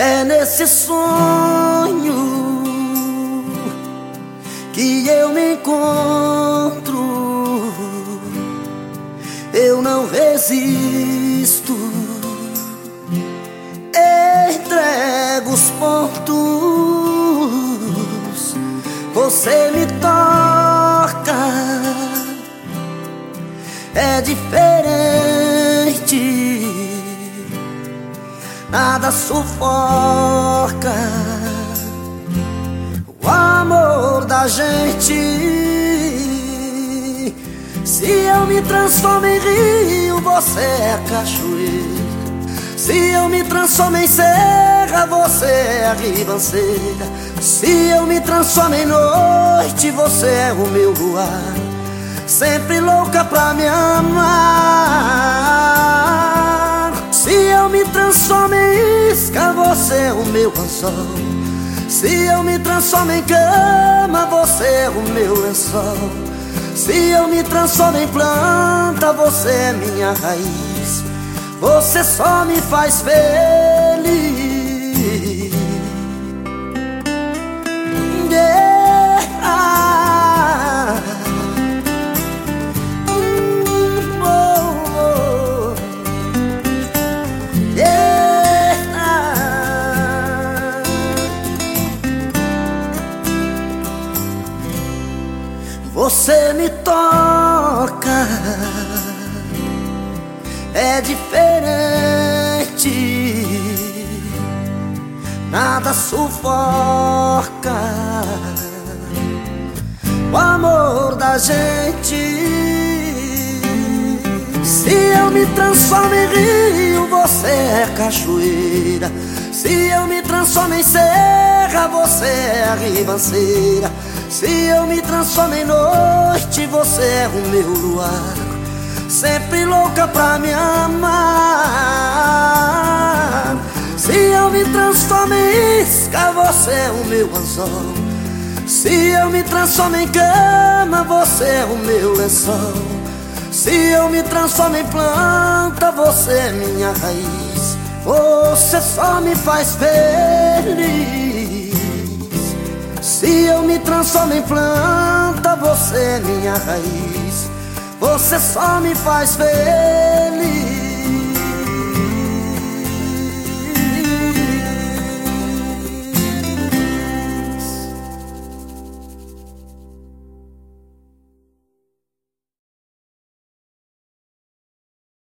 É nesse sonho que eu me encontro. Eu não resisto. Entrego os pontos. Você me toca. É diferente nada sufoca o amor da gente. Se eu me transformo em rio, você é cachoeira. Se eu me transformo em serra, você é ribanceira. Se eu me transformo em noite, você é o meu luar. Sempre louca pra me amar. Você é o meu anzol. Se eu me transformo em cama, você é o meu lençol. Se eu me transformo em planta, você é minha raiz. Você só me faz feliz. Você me toca, é diferente, nada sufoca o amor da gente. Se eu me transformo em rio, você é cachoeira. Se eu me transformo em serra, você é a ribanceira. Se eu me transformo em noite, você é o meu luar. Sempre louca pra me amar. Se eu me transformo em isca, você é o meu anzol. Se eu me transformo em cama, você é o meu lençol. Se eu me transformo em planta, você é minha raiz. Você só me faz feliz. Transformo em planta, você é minha raiz. Você só me faz ver.